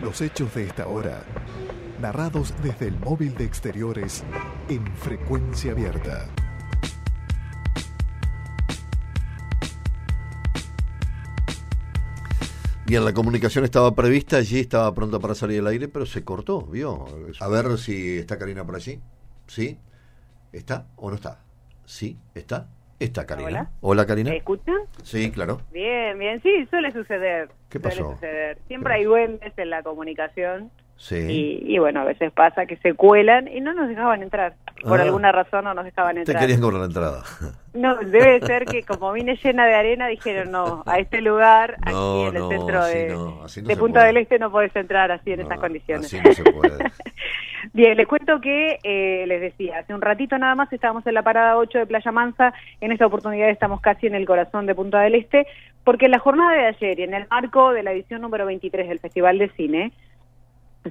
Los hechos de esta hora, narrados desde el móvil de exteriores en frecuencia abierta. Bien, la comunicación estaba prevista, allí estaba pronta para salir al aire, pero se cortó, ¿vio? A ver si está Karina por allí. ¿Sí? ¿Está o no está? ¿Sí? ¿Está? Está Karina. Hola. Hola, Karina. ¿Me escuchan? Sí, claro. Bien, bien, sí, suele suceder. ¿Qué Suele pasó? suceder. Siempre hay duendes en la comunicación Sí. y, y bueno, a veces pasa que se cuelan y no nos dejaban entrar. Por Ah. alguna razón no nos dejaban Te entrar. querían cobrar la entrada. No, debe ser que como vine llena de arena dijeron no, a este lugar, No, aquí en el no, centro de, no, Punta puede. del Este no podés entrar así en No, estas condiciones. Así no se puede. Bien, les cuento que, eh, les decía, hace un ratito nada más estábamos en la parada 8 de Playa Mansa, en esta oportunidad estamos casi en el corazón de Punta del Este, porque en la jornada de ayer y en el marco de la edición número 23 del Festival de Cine,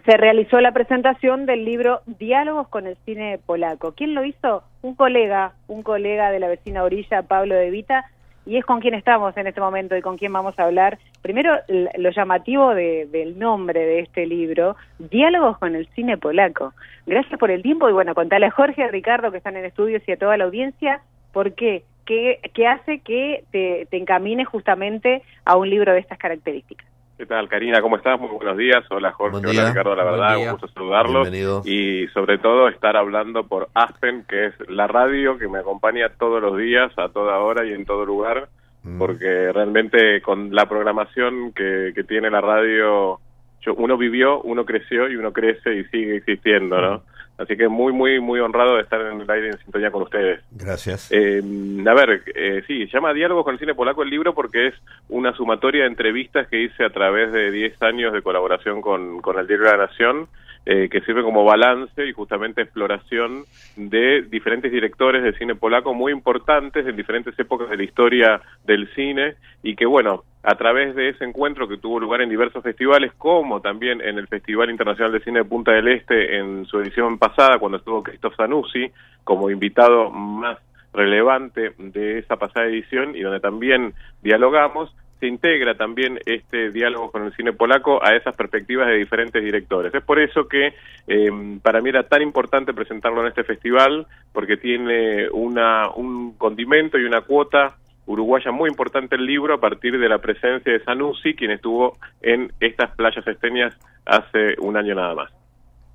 se realizó la presentación del libro Diálogos con el cine polaco. ¿Quién lo hizo? Un colega, un colega de la vecina orilla, Pablo De Vita, y es con quien estamos en este momento y con quien vamos a hablar. Primero, lo llamativo de- del nombre de este libro, Diálogos con el cine polaco. Gracias por el tiempo y bueno, contale a Jorge, a Ricardo que están en estudios y a toda la audiencia, ¿por qué? ¿Qué, hace que te encamine justamente a un libro de estas características? ¿Qué tal, Karina? ¿Cómo estás? Muy buenos días. Hola, Jorge. Día. Hola, Ricardo. La verdad, un gusto saludarlos. Bienvenido. Y sobre todo estar hablando por Aspen, que es la radio que me acompaña todos los días, a toda hora y en todo lugar, Mm. porque realmente con la programación que, que tiene la radio, yo, uno vivió, uno creció y uno crece y sigue existiendo, ¿no? Así que muy, muy, muy honrado de estar en el aire en sintonía con ustedes. Gracias. Eh, a ver, eh, sí, llama Diálogos con el Cine Polaco el libro porque es una sumatoria de entrevistas que hice a través de 10 años de colaboración con, con el Diario de la Nación, eh, que sirve como balance y justamente exploración de diferentes directores de cine polaco muy importantes en diferentes épocas de la historia del cine y que, bueno, a través de ese encuentro que tuvo lugar en diversos festivales, como también en el Festival Internacional de Cine de Punta del Este en su edición pasada, cuando estuvo Christoph Zanussi como invitado más relevante de esa pasada edición y donde también dialogamos, se integra también este diálogo con el cine polaco a esas perspectivas de diferentes directores. Es por eso que eh, para mí era tan importante presentarlo en este festival, porque tiene una, un condimento y una cuota uruguaya muy importante el libro a partir de la presencia de Sanusi, quien estuvo en estas playas esteñas hace un año nada más.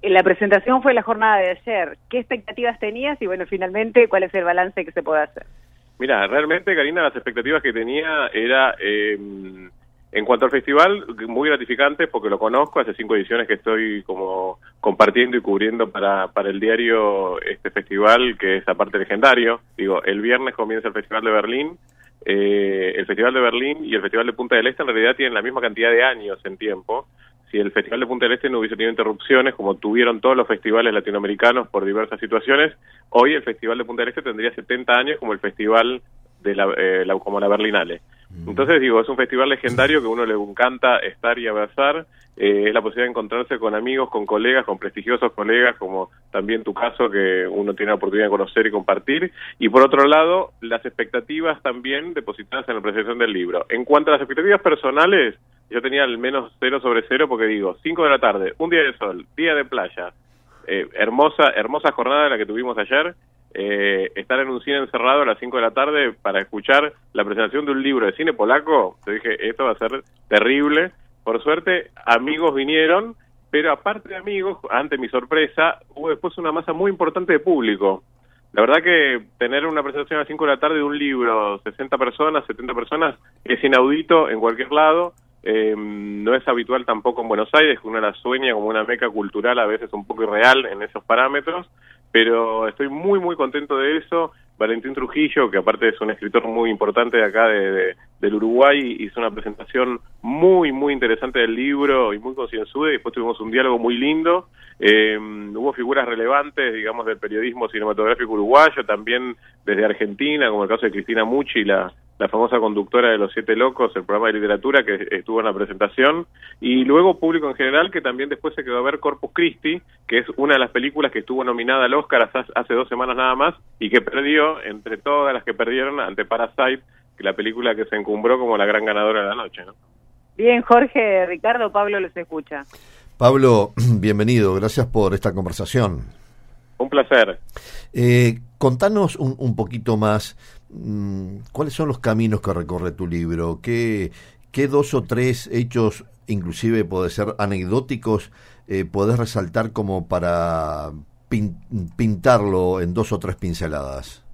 La presentación fue la jornada de ayer. ¿Qué expectativas tenías? Y bueno, finalmente, ¿cuál es el balance que se puede hacer? Mira, realmente, Karina, las expectativas que tenía era, eh, en cuanto al festival, muy gratificantes porque lo conozco, hace cinco ediciones que estoy como compartiendo y cubriendo para, para el diario este festival, que es aparte legendario. Digo, el viernes comienza el Festival de Berlín, eh, el Festival de Berlín y el Festival de Punta del Este en realidad tienen la misma cantidad de años en tiempo. Si el Festival de Punta del Este no hubiese tenido interrupciones, como tuvieron todos los festivales latinoamericanos por diversas situaciones, hoy el Festival de Punta del Este tendría 70 años como el Festival de la, eh, la- como la Berlinale. Entonces digo, es un festival legendario que a uno le encanta estar y abrazar, eh, es la posibilidad de encontrarse con amigos, con colegas, con prestigiosos colegas, como también tu caso, que uno tiene la oportunidad de conocer y compartir, y por otro lado, las expectativas también depositadas en la presentación del libro. En cuanto a las expectativas personales, yo tenía al menos cero sobre cero, porque digo, 5 de la tarde, un día de sol, día de playa, eh, hermosa, hermosa jornada la que tuvimos ayer, eh, estar en un cine encerrado a las 5 de la tarde para escuchar la presentación de un libro de cine polaco, yo dije, esto va a ser terrible. Por suerte, amigos vinieron, pero aparte de amigos, ante mi sorpresa, hubo después una masa muy importante de público. La verdad que tener una presentación a las 5 de la tarde de un libro, 60 personas, 70 personas, es inaudito en cualquier lado. Eh, no es habitual tampoco en Buenos Aires, que uno la sueña como una meca cultural, a veces un poco irreal en esos parámetros, pero estoy muy, muy contento de eso. Valentín Trujillo, que aparte es un escritor muy importante de acá de, de- del Uruguay, hizo una presentación muy, muy interesante del libro y muy concienzuda, y después tuvimos un diálogo muy lindo. Eh, hubo figuras relevantes, digamos, del periodismo cinematográfico uruguayo, también desde Argentina, como el caso de Cristina Mucci, la, la famosa conductora de Los Siete Locos, el programa de literatura que estuvo en la presentación, y luego público en general que también después se quedó a ver Corpus Christi, que es una de las películas que estuvo nominada al Oscar hace, hace dos semanas nada más y que perdió entre todas las que perdieron ante Parasite, que la película que se encumbró como la gran ganadora de la noche. ¿no? Bien, Jorge, Ricardo, Pablo los escucha. Pablo, bienvenido, gracias por esta conversación. Un placer. Eh, contanos un, un, poquito más, mmm, ¿cuáles son los caminos que recorre tu libro? ¿Qué, qué dos o tres hechos, inclusive puede ser anecdóticos, eh, podés resaltar como para pin, pintarlo en dos o tres pinceladas?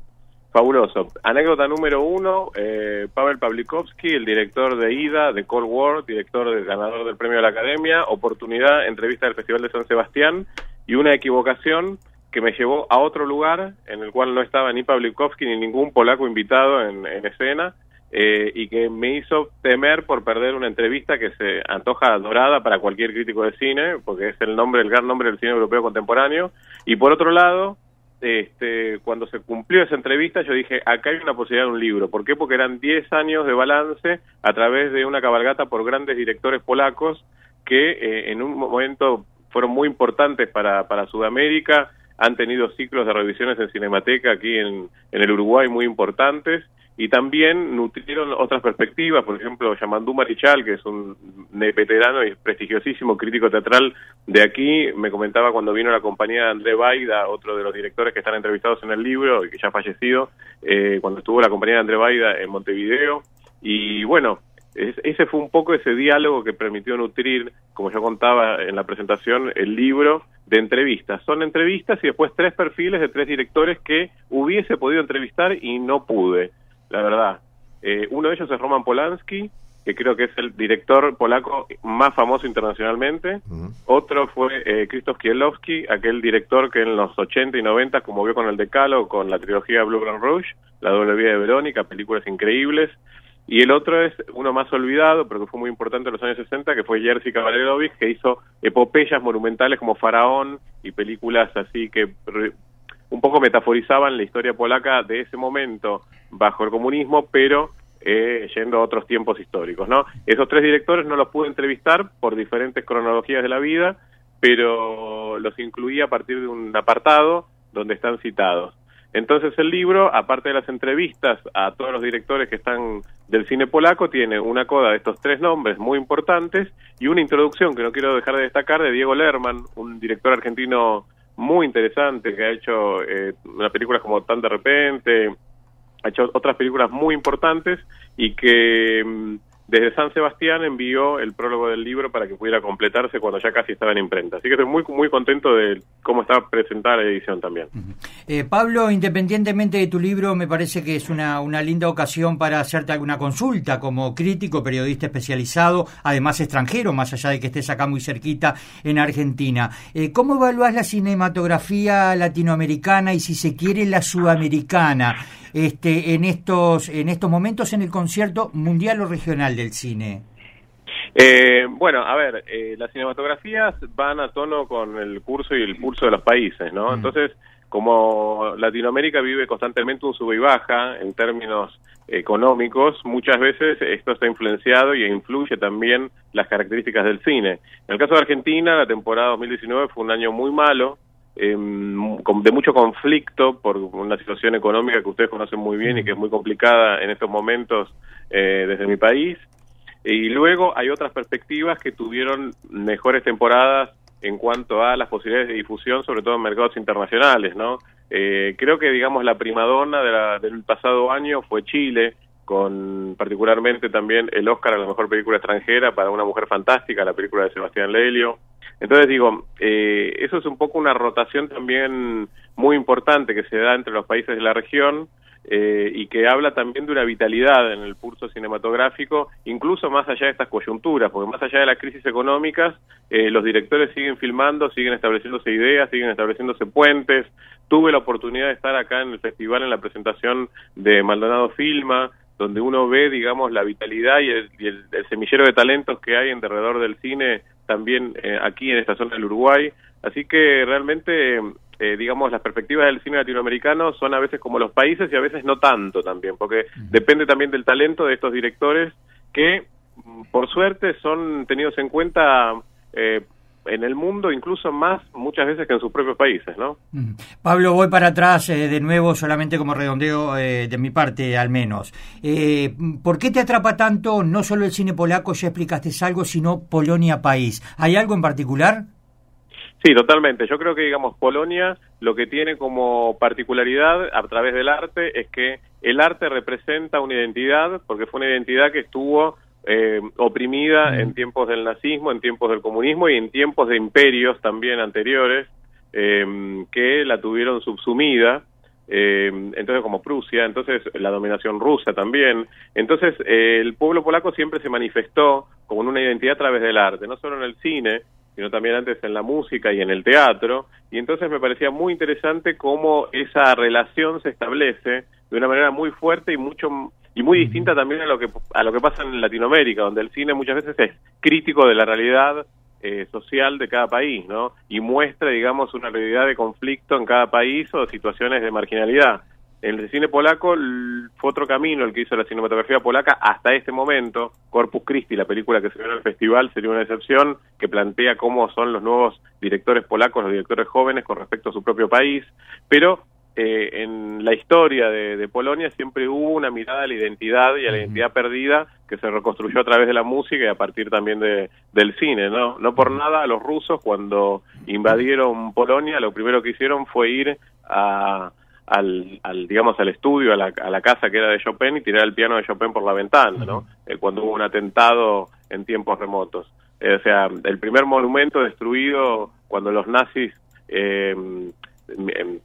Fabuloso. Anécdota número uno, eh, Pavel Pavlikovsky, el director de IDA, de Cold War, director del ganador del premio de la Academia, oportunidad, entrevista del Festival de San Sebastián y una equivocación que me llevó a otro lugar en el cual no estaba ni Pavlikovsky ni ningún polaco invitado en, en escena eh, y que me hizo temer por perder una entrevista que se antoja dorada para cualquier crítico de cine, porque es el nombre, el gran nombre del cine europeo contemporáneo. Y por otro lado, este, cuando se cumplió esa entrevista, yo dije, acá hay una posibilidad de un libro. ¿Por qué? Porque eran 10 años de balance a través de una cabalgata por grandes directores polacos que eh, en un momento fueron muy importantes para, para Sudamérica, han tenido ciclos de revisiones en Cinemateca aquí en, el Uruguay muy importantes y también nutrieron otras perspectivas, por ejemplo, Yamandú Marichal, que es un veterano y prestigiosísimo crítico teatral de aquí, me comentaba cuando vino la compañía de André Baida, otro de los directores que están entrevistados en el libro y que ya ha fallecido, eh, cuando estuvo la compañía de André Baida en Montevideo, y bueno, es, ese fue un poco ese diálogo que permitió nutrir, como yo contaba en la presentación, el libro de entrevistas. Son entrevistas y después tres perfiles de tres directores que hubiese podido entrevistar y no pude la verdad. Eh, uno de ellos es Roman Polanski, que creo que es el director polaco más famoso internacionalmente. Uh -huh. Otro fue eh, Krzysztof Kieslowski, aquel director que en los 80 y 90 conmovió con el Decalo, con la trilogía Blue Grand Rouge, La doble vida de Verónica, películas increíbles. Y el otro es uno más olvidado, pero que fue muy importante en los años 60, que fue Jerzy Kawalerowicz, que hizo epopeyas monumentales como Faraón y películas así que un poco metaforizaban la historia polaca de ese momento bajo el comunismo, pero eh, yendo a otros tiempos históricos, ¿no? Esos tres directores no los pude entrevistar por diferentes cronologías de la vida, pero los incluí a partir de un apartado donde están citados. Entonces el libro, aparte de las entrevistas a todos los directores que están del cine polaco, tiene una coda de estos tres nombres muy importantes y una introducción que no quiero dejar de destacar de Diego Lerman, un director argentino muy interesante que ha hecho eh, unas películas como Tan de repente, ha hecho otras películas muy importantes y que desde San Sebastián envió el prólogo del libro para que pudiera completarse cuando ya casi estaba en imprenta. Así que estoy muy muy contento de cómo está presentada la edición también. Eh, Pablo, independientemente de tu libro, me parece que es una, una linda ocasión para hacerte alguna consulta como crítico, periodista especializado, además extranjero, más allá de que estés acá muy cerquita en Argentina. Eh, ¿Cómo evalúas la cinematografía latinoamericana y si se quiere la sudamericana? este, en estos en estos momentos en el concierto mundial o regional del cine? Eh, bueno, a ver, eh, las cinematografías van a tono con el curso y el pulso de los países, ¿no? Mm. Entonces, como Latinoamérica vive constantemente un sube y baja en términos económicos, muchas veces esto está influenciado y influye también las características del cine. En el caso de Argentina, la temporada 2019 fue un año muy malo, eh, de mucho conflicto por una situación económica que ustedes conocen muy bien y que es muy complicada en estos momentos eh, desde mi país. Y luego hay otras perspectivas que tuvieron mejores temporadas en cuanto a las posibilidades de difusión, sobre todo en mercados internacionales, ¿no? Eh, creo que, digamos, la primadona de la, del pasado año fue Chile, con particularmente también el Oscar a la mejor película extranjera para Una Mujer Fantástica, la película de Sebastián Lelio. Entonces digo, eh, eso es un poco una rotación también muy importante que se da entre los países de la región eh, y que habla también de una vitalidad en el pulso cinematográfico, incluso más allá de estas coyunturas, porque más allá de las crisis económicas, eh, los directores siguen filmando, siguen estableciéndose ideas, siguen estableciéndose puentes. Tuve la oportunidad de estar acá en el festival en la presentación de Maldonado Filma, donde uno ve, digamos, la vitalidad y el, y el, semillero de talentos que hay en alrededor del cine también eh, aquí en esta zona del Uruguay. Así que realmente, eh, digamos, las perspectivas del cine latinoamericano son a veces como los países y a veces no tanto también, porque depende también del talento de estos directores que, por suerte, son tenidos en cuenta eh, en el mundo incluso más muchas veces que en sus propios países, ¿no? Mm. Pablo, voy para atrás eh, de nuevo, solamente como redondeo eh, de mi parte al menos. Eh, ¿Por qué te atrapa tanto no solo el cine polaco, ya explicaste algo, sino Polonia país? ¿Hay algo en particular? Sí, totalmente. Yo creo que, digamos, Polonia lo que tiene como particularidad a través del arte es que el arte representa una identidad, porque fue una identidad que estuvo eh, oprimida en tiempos del nazismo, en tiempos del comunismo y en tiempos de imperios también anteriores eh, que la tuvieron subsumida. Eh, entonces como Prusia, entonces la dominación rusa también. Entonces el pueblo polaco siempre se manifestó con una identidad a través del arte, no solo en el cine, sino también antes en la música y en el teatro. Y entonces me parecía muy interesante cómo esa relación se establece de una manera muy fuerte y mucho y muy distinta también a lo que a lo que pasa en Latinoamérica, donde el cine muchas veces es crítico de la realidad eh, social de cada país, ¿no? Y muestra, digamos, una realidad de conflicto en cada país o situaciones de marginalidad. El cine polaco fue otro camino el que hizo la cinematografía polaca hasta este momento. Corpus Christi, la película que se vio en el festival, sería una excepción que plantea cómo son los nuevos directores polacos, los directores jóvenes con respecto a su propio país. Pero eh, en la historia de, Polonia siempre hubo una mirada a la identidad y a la identidad perdida que se reconstruyó a través de la música y a partir también de, del cine, ¿no? No por nada los rusos cuando invadieron Polonia lo primero que hicieron fue ir a, al, al, digamos al estudio, a la, a la, casa que era de Chopin y tirar el piano de Chopin por la ventana, ¿no? Eh, cuando hubo un atentado en tiempos remotos. Eh, o sea, el primer monumento destruido cuando los nazis eh,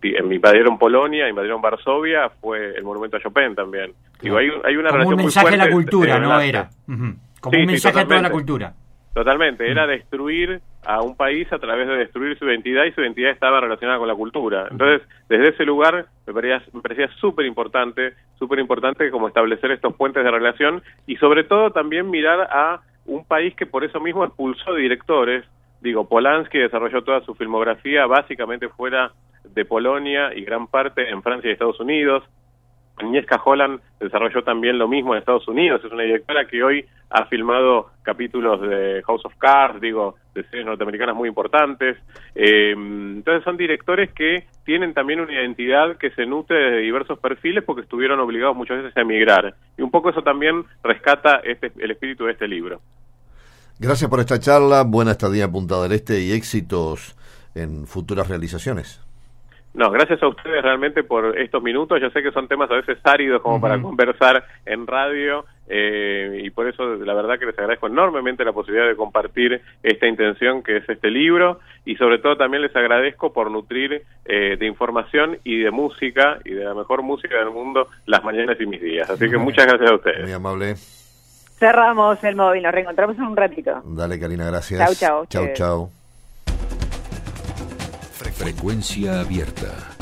invadieron Polonia, invadieron Varsovia, fue el monumento a Chopin también. Digo, hay, hay una Como un mensaje a la cultura, ¿no? Era. Como un mensaje a toda la cultura. Totalmente, era destruir a un país a través de destruir su identidad y su identidad estaba relacionada con la cultura. Entonces, desde ese lugar me parecía, me parecía súper importante, súper importante como establecer estos puentes de relación y sobre todo también mirar a un país que por eso mismo expulsó directores. Digo, Polanski desarrolló toda su filmografía básicamente fuera de Polonia y gran parte en Francia y Estados Unidos. Agnieszka Holland desarrolló también lo mismo en Estados Unidos. Es una directora que hoy ha filmado capítulos de House of Cards, digo, de series norteamericanas muy importantes. Eh, entonces son directores que tienen también una identidad que se nutre de diversos perfiles porque estuvieron obligados muchas veces a emigrar. Y un poco eso también rescata este, el espíritu de este libro. Gracias por esta charla, buena estadía en Punta del Este y éxitos en futuras realizaciones. No, gracias a ustedes realmente por estos minutos. Yo sé que son temas a veces áridos como para conversar en radio eh, y por eso la verdad que les agradezco enormemente la posibilidad de compartir esta intención que es este libro y sobre todo también les agradezco por nutrir eh, de información y de música y de la mejor música del mundo las mañanas y mis días. Así que muchas gracias a ustedes. Muy amable. Cerramos el móvil, nos reencontramos en un ratito. Dale, Karina, gracias. Chau, chau. Chau, chau. Frecuencia abierta.